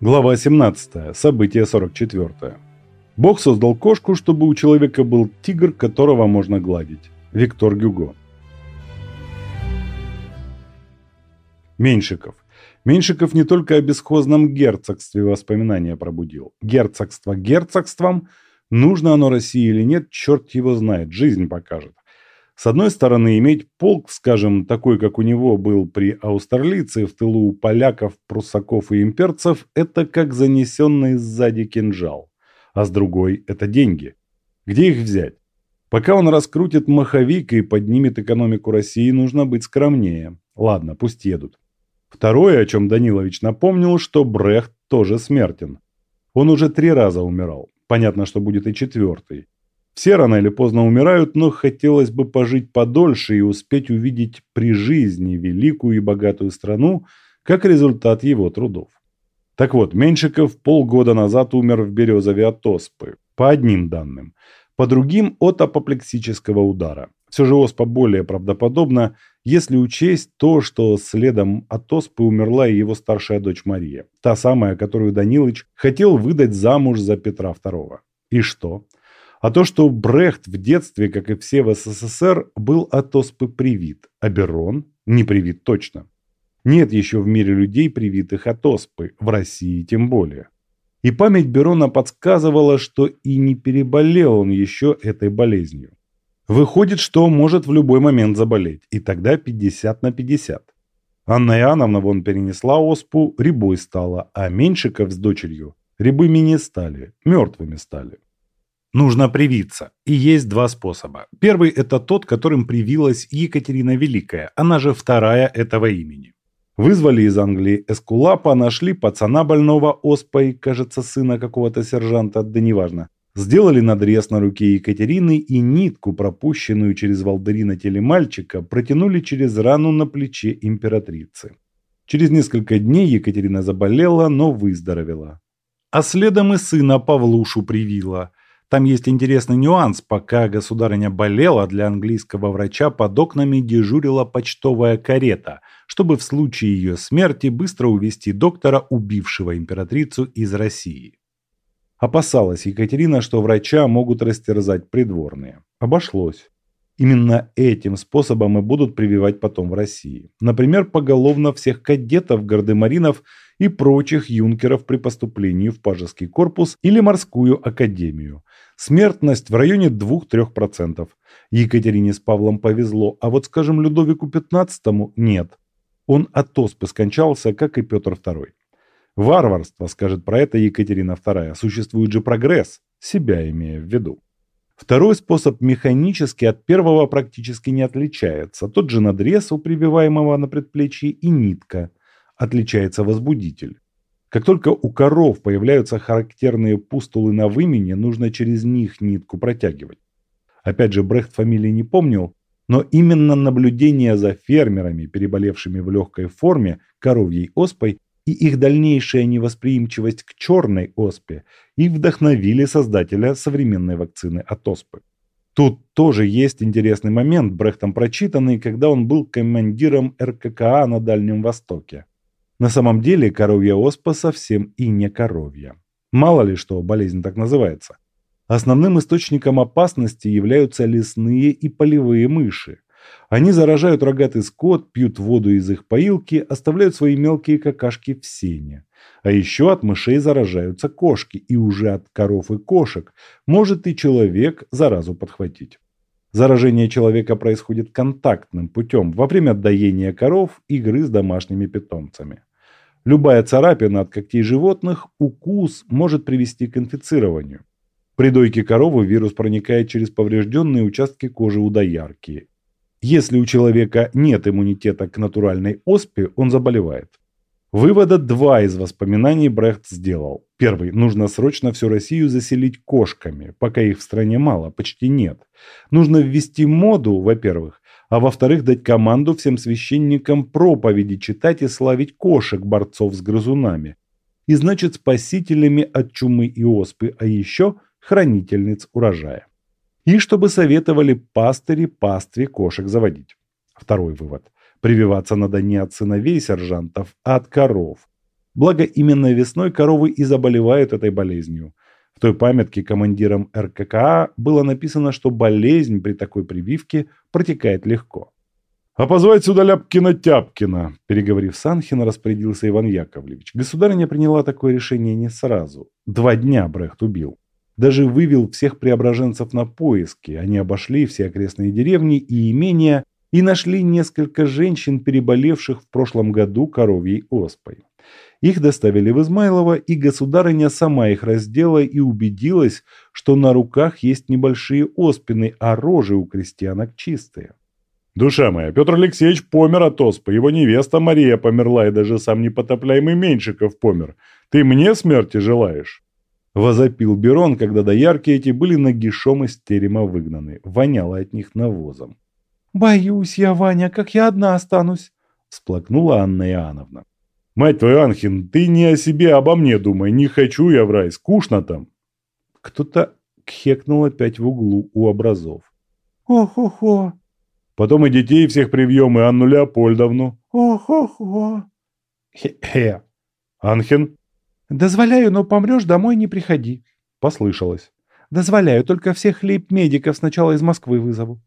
Глава 17. Событие 44. Бог создал кошку, чтобы у человека был тигр, которого можно гладить. Виктор Гюго. Меньшиков. Меньшиков не только о бесхозном герцогстве воспоминания пробудил. Герцогство герцогством, нужно оно России или нет, черт его знает, жизнь покажет. С одной стороны, иметь полк, скажем, такой, как у него был при Аустерлице, в тылу у поляков, пруссаков и имперцев, это как занесенный сзади кинжал. А с другой – это деньги. Где их взять? Пока он раскрутит маховик и поднимет экономику России, нужно быть скромнее. Ладно, пусть едут. Второе, о чем Данилович напомнил, что Брехт тоже смертен. Он уже три раза умирал. Понятно, что будет и четвертый. Все рано или поздно умирают, но хотелось бы пожить подольше и успеть увидеть при жизни великую и богатую страну, как результат его трудов. Так вот, Меньшиков полгода назад умер в Березове от оспы, по одним данным, по другим от апоплексического удара. Все же оспа более правдоподобна, если учесть то, что следом от оспы умерла и его старшая дочь Мария, та самая, которую Данилыч хотел выдать замуж за Петра II. И что? А то, что Брехт в детстве, как и все в СССР, был от оспы привит, а Берон не привит точно. Нет еще в мире людей, привитых от оспы, в России тем более. И память Берона подсказывала, что и не переболел он еще этой болезнью. Выходит, что может в любой момент заболеть, и тогда 50 на 50. Анна Иоанновна вон перенесла оспу, рябой стала, а Меньшиков с дочерью рябыми не стали, мертвыми стали. Нужно привиться. И есть два способа. Первый – это тот, которым привилась Екатерина Великая, она же вторая этого имени. Вызвали из Англии Эскулапа, нашли пацана больного оспой, кажется, сына какого-то сержанта, да неважно. Сделали надрез на руке Екатерины и нитку, пропущенную через волдыри на теле мальчика, протянули через рану на плече императрицы. Через несколько дней Екатерина заболела, но выздоровела. А следом и сына Павлушу привила – там есть интересный нюанс. Пока государыня болела, для английского врача под окнами дежурила почтовая карета, чтобы в случае ее смерти быстро увезти доктора, убившего императрицу из России. Опасалась Екатерина, что врача могут растерзать придворные. Обошлось. Именно этим способом и будут прививать потом в России. Например, поголовно всех кадетов, гардемаринов и прочих юнкеров при поступлении в пажеский корпус или морскую академию. Смертность в районе 2-3%. Екатерине с Павлом повезло, а вот, скажем, Людовику XV нет. Он от оспы скончался, как и Петр II. Варварство, скажет про это Екатерина II. Существует же прогресс, себя имея в виду. Второй способ механически от первого практически не отличается. Тот же надрез у прибиваемого на предплечье и нитка. Отличается возбудитель. Как только у коров появляются характерные пустулы на вымене, нужно через них нитку протягивать. Опять же, Брехт фамилии не помнил, но именно наблюдение за фермерами, переболевшими в легкой форме коровьей оспой, и их дальнейшая невосприимчивость к черной оспе и вдохновили создателя современной вакцины от оспы. Тут тоже есть интересный момент, Брехтом прочитанный, когда он был командиром РККА на Дальнем Востоке. На самом деле коровья оспа совсем и не коровья. Мало ли что болезнь так называется. Основным источником опасности являются лесные и полевые мыши. Они заражают рогатый скот, пьют воду из их поилки, оставляют свои мелкие какашки в сене. А еще от мышей заражаются кошки, и уже от коров и кошек может и человек заразу подхватить. Заражение человека происходит контактным путем во время доения коров, игры с домашними питомцами. Любая царапина от когтей животных, укус может привести к инфицированию. При дойке коровы вирус проникает через поврежденные участки кожи у доярки если у человека нет иммунитета к натуральной оспе, он заболевает. Вывода два из воспоминаний Брехт сделал. Первый. Нужно срочно всю Россию заселить кошками, пока их в стране мало, почти нет. Нужно ввести моду, во-первых, а во-вторых, дать команду всем священникам проповеди читать и славить кошек, борцов с грызунами. И значит спасителями от чумы и оспы, а еще хранительниц урожая и чтобы советовали пастыри пастве кошек заводить. Второй вывод. Прививаться надо не от сыновей сержантов, а от коров. Благо именно весной коровы и заболевают этой болезнью. В той памятке командиром РККА было написано, что болезнь при такой прививке протекает легко. «А позвать сюда Ляпкина-Тяпкина!» Переговорив с Анхино, распорядился Иван Яковлевич. Государыня приняла такое решение не сразу. Два дня Брехт убил. Даже вывел всех преображенцев на поиски. Они обошли все окрестные деревни и имения и нашли несколько женщин, переболевших в прошлом году коровьей оспой. Их доставили в Измайлово, и государыня сама их раздела и убедилась, что на руках есть небольшие оспины, а рожи у крестьянок чистые. «Душа моя, Петр Алексеевич помер от оспы, его невеста Мария померла, и даже сам непотопляемый Меньшиков помер. Ты мне смерти желаешь?» Возопил Берон, когда доярки эти были нагишом из терема выгнаны. Воняло от них навозом. «Боюсь я, Ваня, как я одна останусь», – всплакнула Анна Иоанновна. «Мать твою, Анхин, ты не о себе, а обо мне думай. Не хочу я в рай, скучно там». Кто-то кхекнул опять в углу у образов. «Ох-охо». «Потом и детей всех привьем, и Анну Леопольдовну». «Ох-охо». «Хе-хе». «Анхин?» «Дозволяю, но помрешь, домой не приходи», – послышалось. «Дозволяю, только всех лейб-медиков сначала из Москвы вызову».